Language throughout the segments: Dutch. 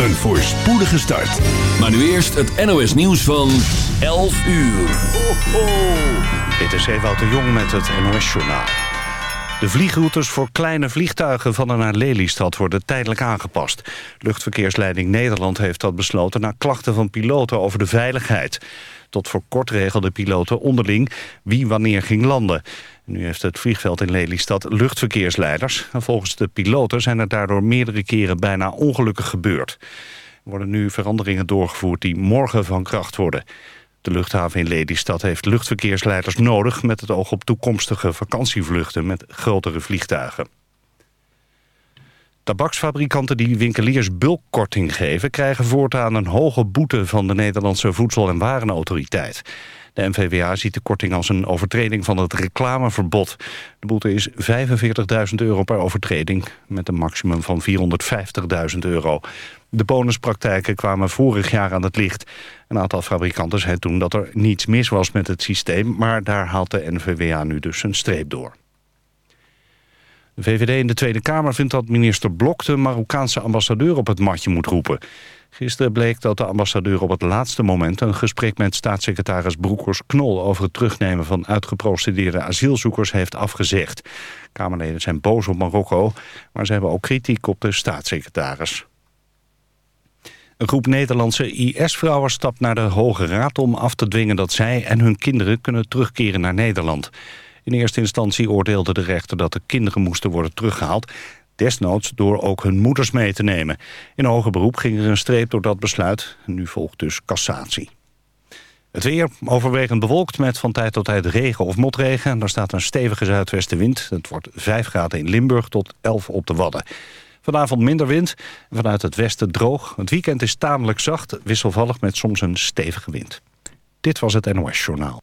Een voorspoedige start. Maar nu eerst het NOS nieuws van 11 uur. Ho, ho. Dit is Ewout de Jong met het NOS Journaal. De vliegroutes voor kleine vliegtuigen van en naar Lelystad worden tijdelijk aangepast. Luchtverkeersleiding Nederland heeft dat besloten na klachten van piloten over de veiligheid. Tot voor kort regelden piloten onderling wie wanneer ging landen. Nu heeft het vliegveld in Lelystad luchtverkeersleiders. En volgens de piloten zijn er daardoor meerdere keren bijna ongelukken gebeurd. Er worden nu veranderingen doorgevoerd die morgen van kracht worden. De luchthaven in Lelystad heeft luchtverkeersleiders nodig... met het oog op toekomstige vakantievluchten met grotere vliegtuigen. Tabaksfabrikanten die winkeliers bulkkorting geven... krijgen voortaan een hoge boete van de Nederlandse Voedsel- en Warenautoriteit. De NVWA ziet de korting als een overtreding van het reclameverbod. De boete is 45.000 euro per overtreding... met een maximum van 450.000 euro. De bonuspraktijken kwamen vorig jaar aan het licht. Een aantal fabrikanten zei toen dat er niets mis was met het systeem... maar daar haalt de NVWA nu dus een streep door. VVD in de Tweede Kamer vindt dat minister Blok... de Marokkaanse ambassadeur op het matje moet roepen. Gisteren bleek dat de ambassadeur op het laatste moment... een gesprek met staatssecretaris Broekers-Knol... over het terugnemen van uitgeprocedeerde asielzoekers heeft afgezegd. Kamerleden zijn boos op Marokko... maar ze hebben ook kritiek op de staatssecretaris. Een groep Nederlandse IS-vrouwen stapt naar de Hoge Raad om af te dwingen dat zij en hun kinderen kunnen terugkeren naar Nederland. In eerste instantie oordeelde de rechter dat de kinderen moesten worden teruggehaald, desnoods door ook hun moeders mee te nemen. In hoger beroep ging er een streep door dat besluit. Nu volgt dus cassatie. Het weer overwegend bewolkt met van tijd tot tijd regen of motregen. Daar staat een stevige zuidwestenwind. Het wordt 5 graden in Limburg tot 11 op de Wadden. Vanavond minder wind, vanuit het westen droog. Het weekend is tamelijk zacht, wisselvallig met soms een stevige wind. Dit was het NOS Journaal.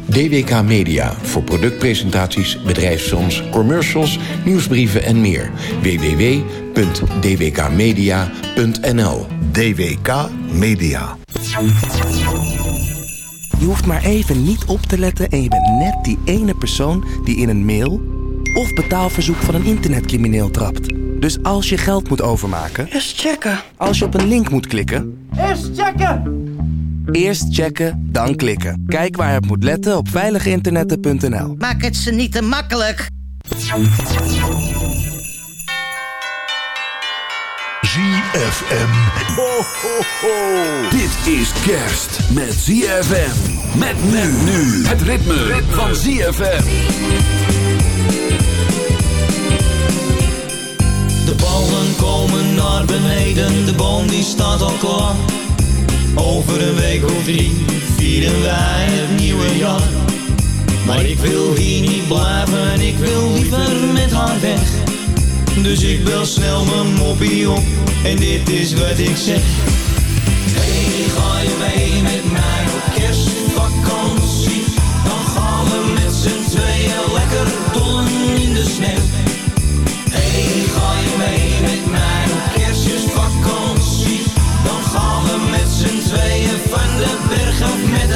DWK Media voor productpresentaties, bedrijfsfilms, commercials, nieuwsbrieven en meer. www.dwkmedia.nl DWK Media. Je hoeft maar even niet op te letten en je bent net die ene persoon die in een mail of betaalverzoek van een internetcrimineel trapt. Dus als je geld moet overmaken, Eerst checken. als je op een link moet klikken, Eerst checken. Eerst checken, dan klikken. Kijk waar je op moet letten op veiliginternetten.nl. Maak het ze niet te makkelijk. ZFM. Ho, ho, ho. Dit is kerst met ZFM. Met men nu. Het ritme, van ZFM. De ballen komen naar beneden, de boom die staat al klaar. Over een week of drie vieren wij het nieuwe jaar. Maar ik wil hier niet blijven, ik wil liever met haar weg. Dus ik bel snel mijn moppie op en dit is wat ik zeg.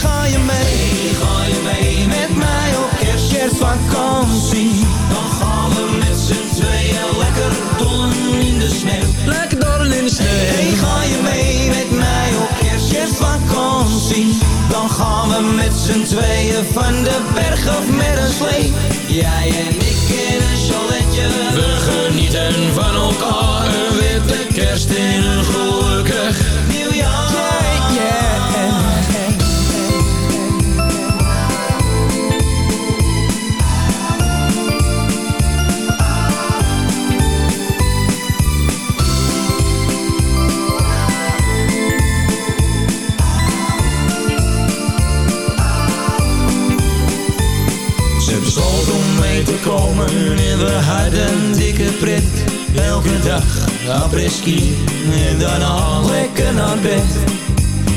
Ga je mee? ga je mee met mij op kerst, kerstvakantie? Dan gaan we met z'n tweeën lekker dollen in de sneeuw. Lekker dollen in de sneeuw. Hey, ga je mee met mij op kerst, kerstvakantie? Dan gaan we met z'n tweeën van de berg Elke dag apres-ski en daarna lekker naar bed.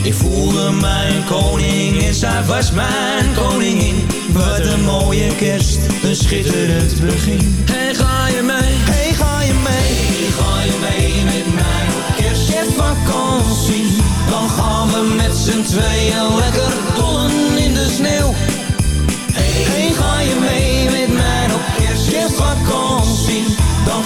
Ik voelde mijn koning en zij was mijn koningin. Wat een mooie kerst, een schitterend begin. Hey, ga je mee? Hey, ga je mee? ga je mee met mij? Kerstvakantie, dan gaan we met z'n tweeën lekker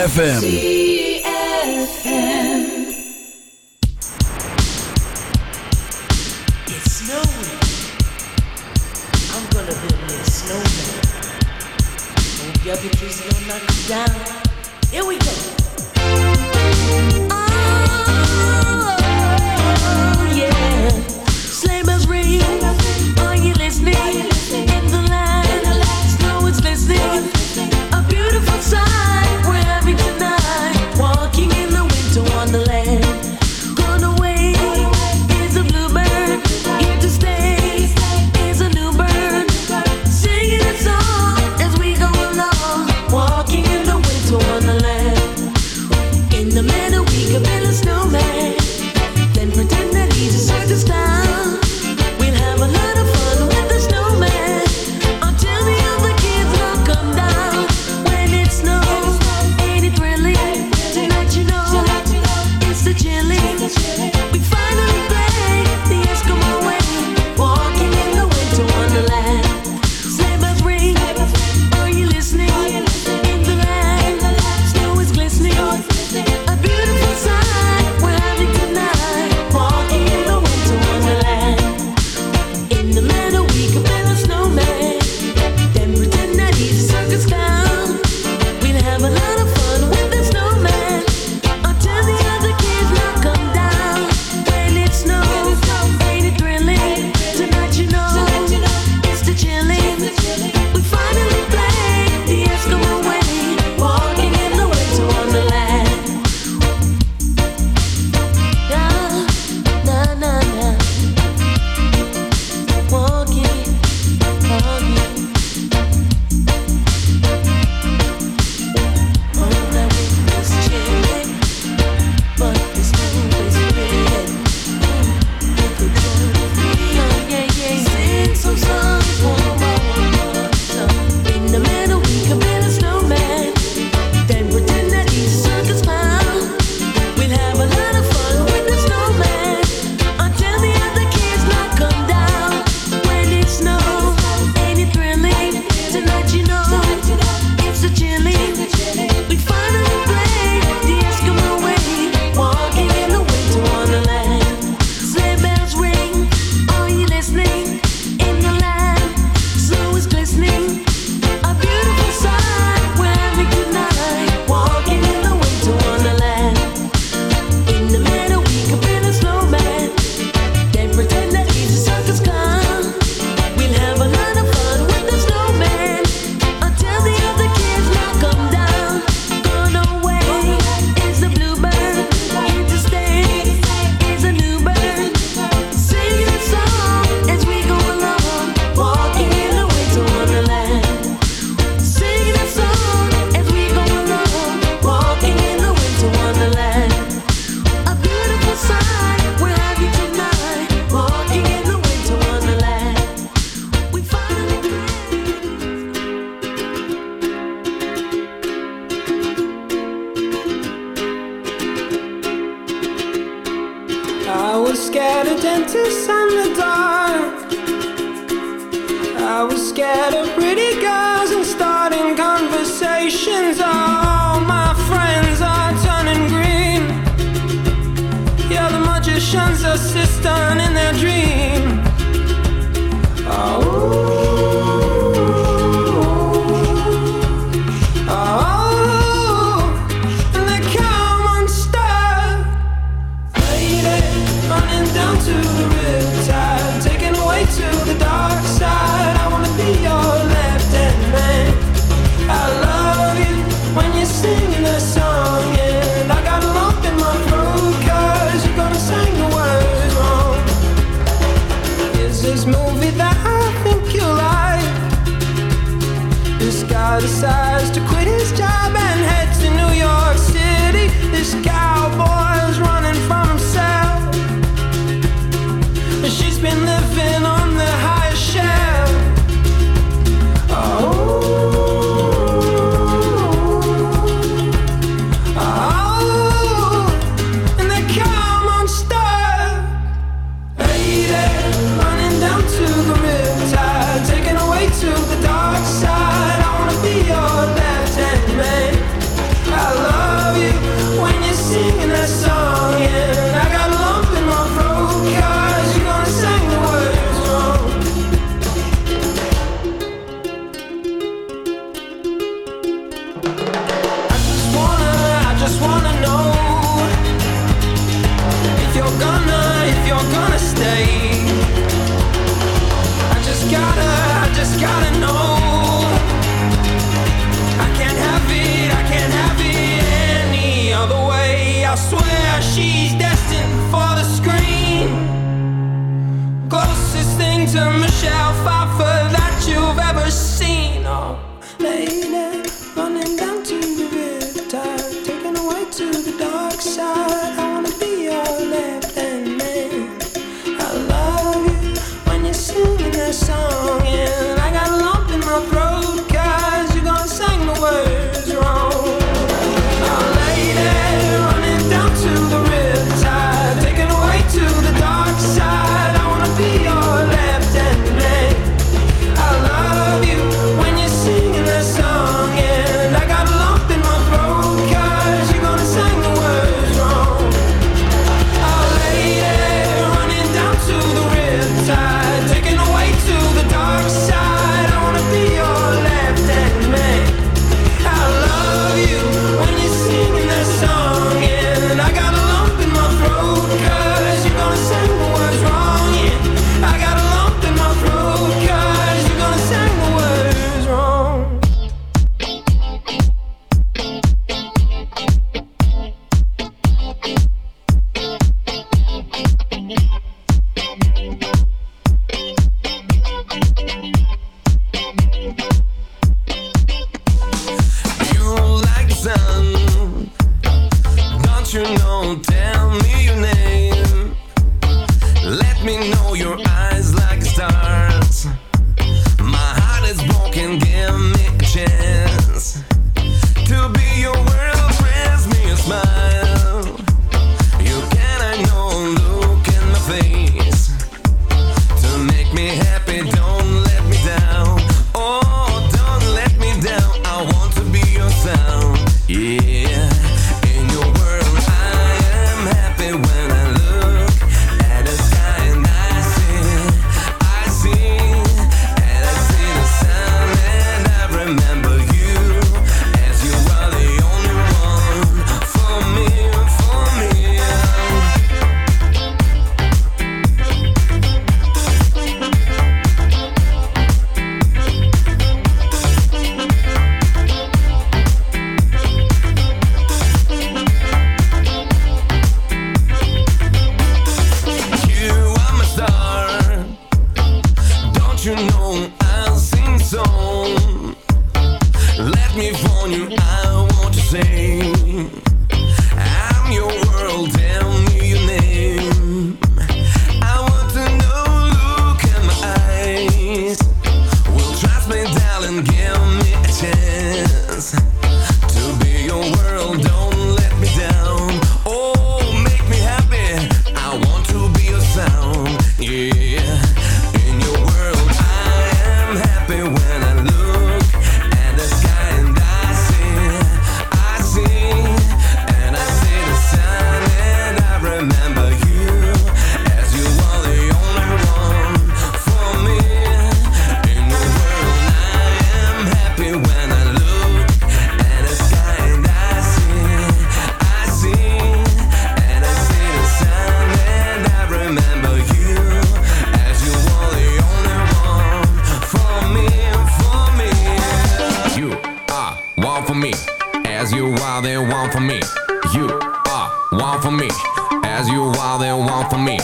ZFM. It's snowing. I'm gonna build me a snowman. Knock me down. Here we go. Oh. I was scared of pretty girls and starting conversations. All my friends are turning green. You're the magician's assistant in their dream. Oh. I swear she's destined for the screen. Closest thing to Michelle Pfeiffer that you've ever seen. Oh, lady, running down to the river, taken away to the dark side. One for me. As you are the one for me.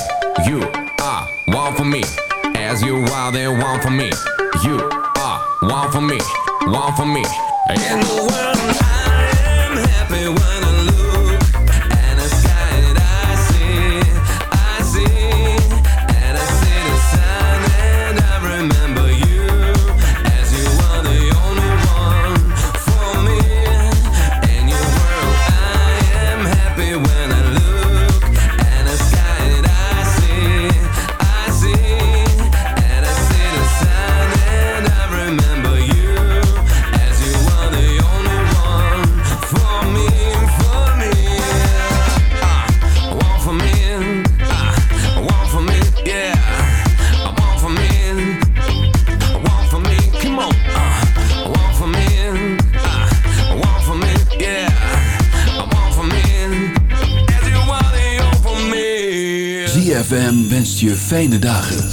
You are one for me. As you are the one for me. You are one for me. One for me. In the world, I am happy when I look je fijne dagen.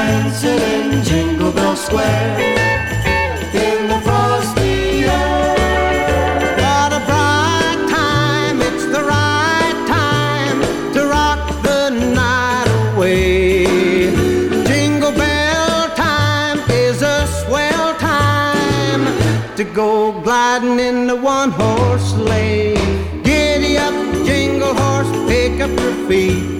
Dancing in Jingle Bell Square. In the frosty air. What a bright time, it's the right time to rock the night away. Jingle bell time is a swell time to go gliding in the one horse sleigh. Giddy up, jingle horse, pick up your feet.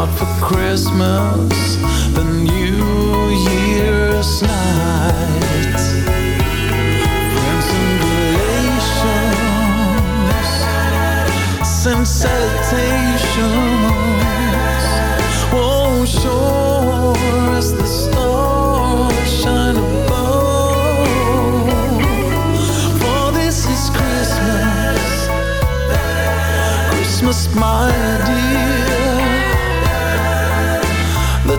want for Christmas the New Year's night. Friends and relations, send. Oh, sure as the stars shine above. For this is Christmas, Christmas, my dear.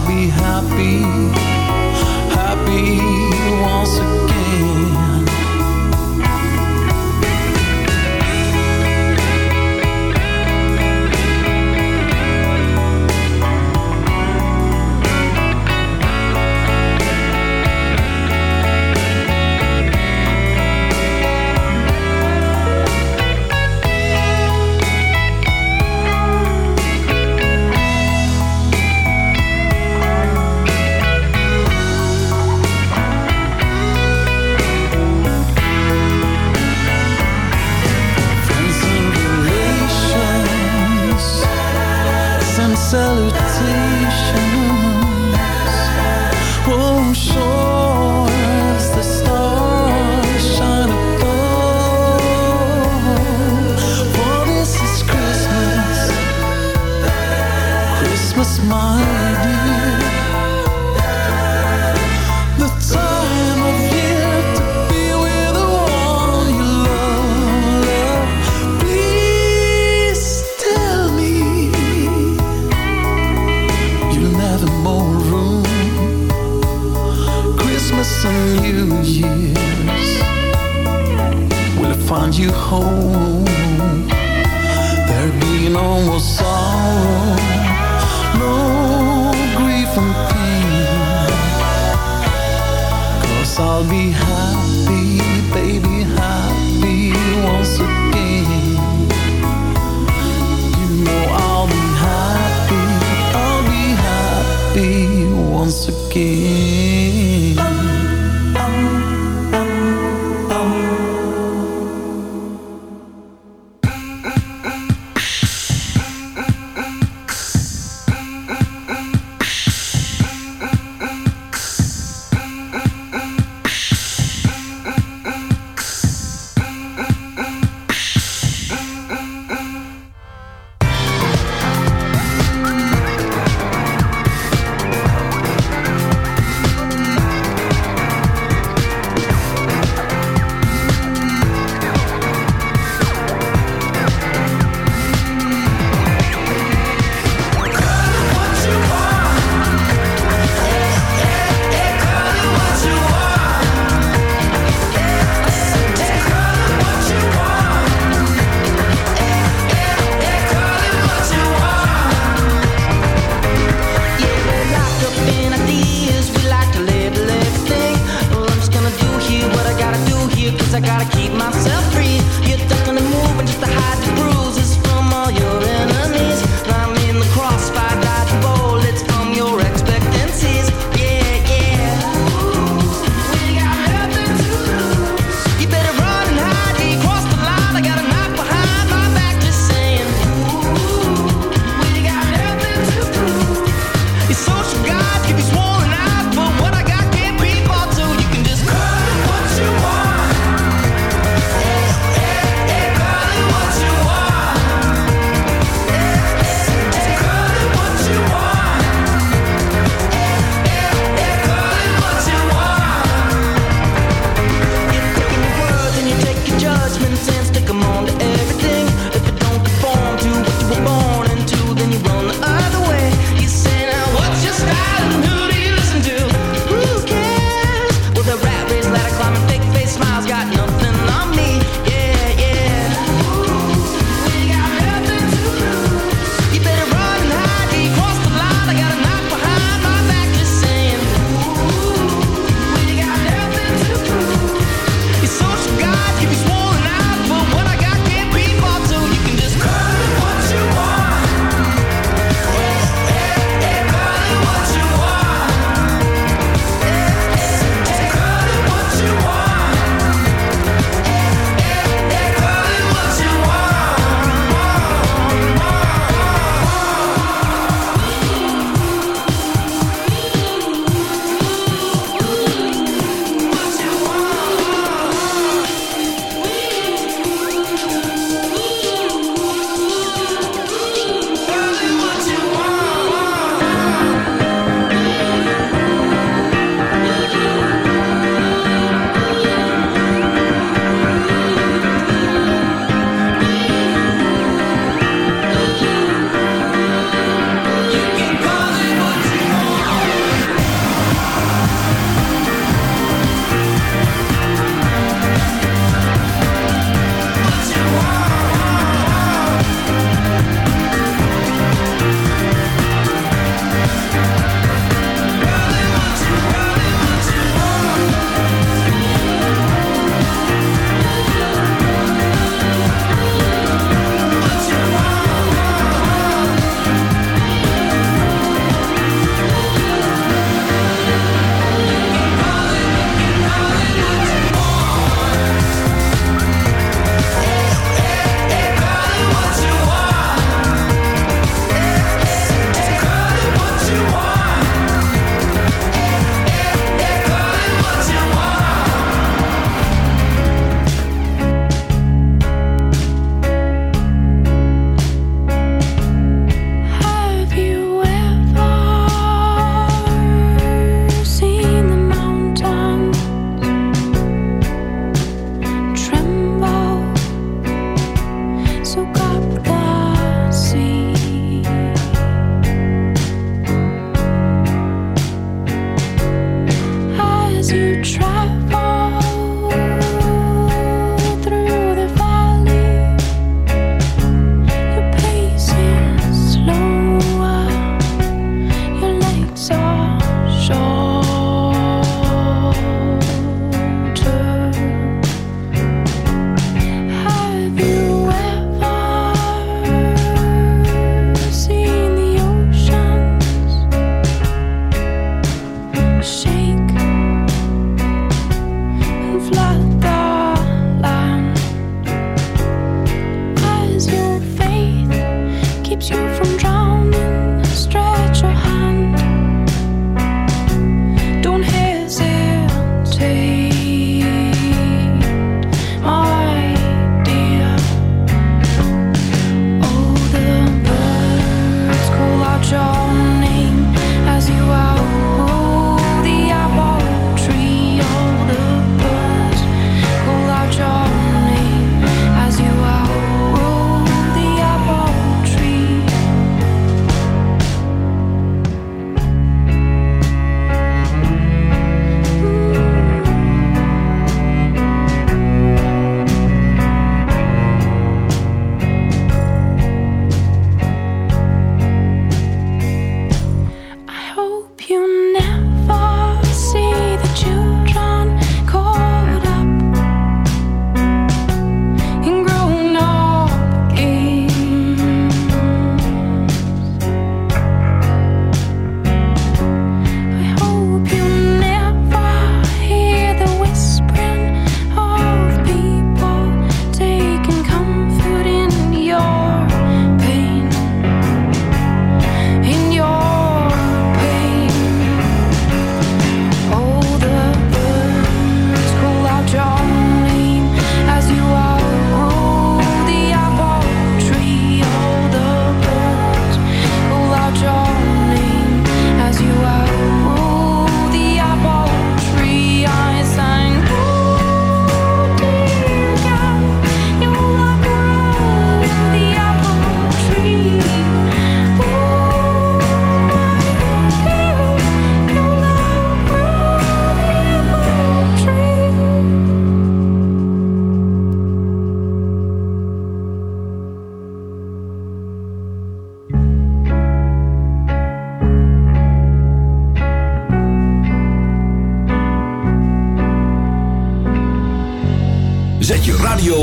I'll be happy.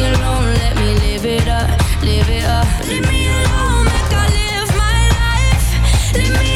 let me live it up, live it up. Leave me alone, let me live my life.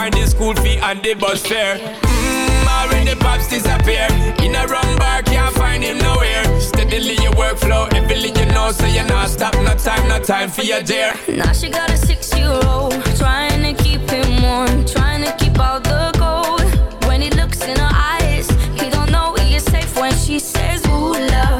Find the school fee and the bus fare. Mmm, already pops disappear. In a wrong bar, can't find him nowhere. Steadily your workflow, everything you know, so you're not stop, no time, no time for your dear. Now she got a six-year-old Trying to keep him warm Trying to keep out the cold When he looks in her eyes He don't know he is safe when she says Ooh, love